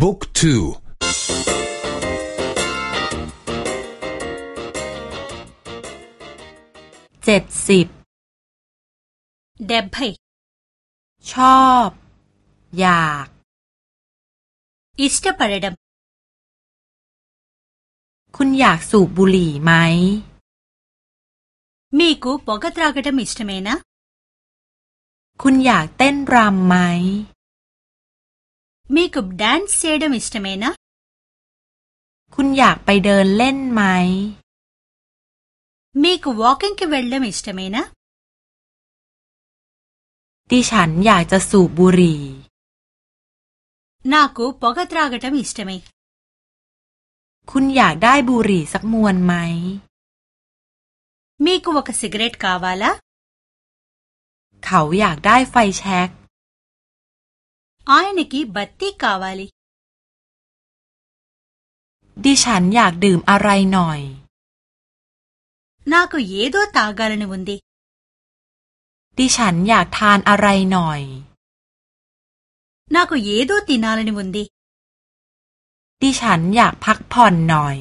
บุ๊กทูเจ็ดสิบเดบไพชอบ อยากอิสต์ปาร์ดมคุณอยากสูบบุหรี่ไหม มีกูปกตรากดมอิสต์เมนะ คุณอยากเต้นรำไหม มีกูแดนซ์เซดมอิสต์เมนะคุณอยากไปเดินเล่นไหม มีกูวอล์กิ่งเวลเลมอิสต์เมนะดิฉันอยากจะสูบบุหรี่ నాకు పొగ త్రాగటం ఇష్టమే คุณอยากได้บุหรี่สักมวนไหม మీకు ఒక సిగరెట్ కావాలా เขาอยากได้ไฟแช็ก ఆయనకి బత్తి కావాలి ดิฉันอยากดื่มอะไรหน่อย నాకు ఏదో తాగాలని ఉంది ดิฉันอยากทานอะไรหน่อย నాకు ఏదో తినాలని ఉంది ดิฉันอยากพักผ่อนหน่อย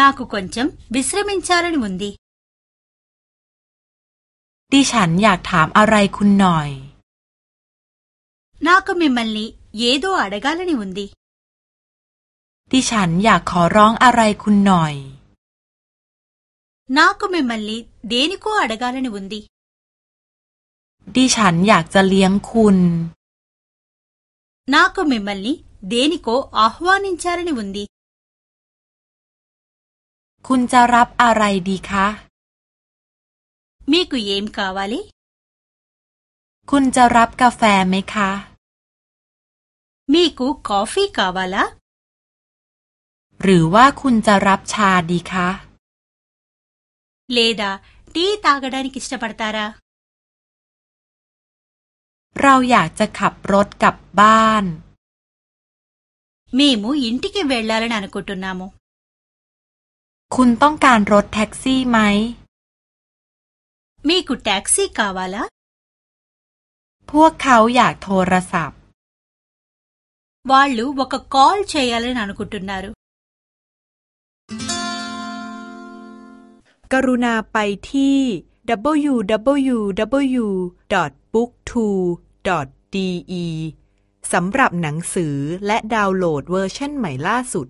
నాకు కొంచెం విశ్రమించాలని ఉంది ดิฉันอยากถามอะไรคุณหน่อย నాకు మిమ్మల్ని ఏదో అడగాలని ఉంది ดิฉันอยากขอร้องอะไรคุณหน่อย నాకు మిమ్మల్ని దేనికో అడగాలని ఉంది ดิฉันอยากจะเลี้ยงคุณ నాకు మిమ్మల్ని దేనికో ఆహ్వానించాలని ఉంది คุณจะรับอะไรดีคะ మీకు ఏం కావాలి คุณจะรับกาแฟไหมคะ మీకు కాఫీ కావాలా หรือว่าคุณจะรับชาดีคะ లేదా టీ తాగడానికి ఇష్టపడతారా เราอยากจะขับรถกลับบ้าน మేము ఇంటికి వెళ్లాలని అనుకుంటున్నాము คุณต้องการรถแท็กซี่ไหม మీకు టాక్సీ కావాలా พวกเขาอยากโทรศัพท์ వాళ్ళు ఒక కాల్ చేయాలని అనుకుంటున్నారు กรุณาไปที่ www.booktwo.de สำหรับหนังสือและดาวน์โหลดเวอร์ชันใหม่ล่าสุด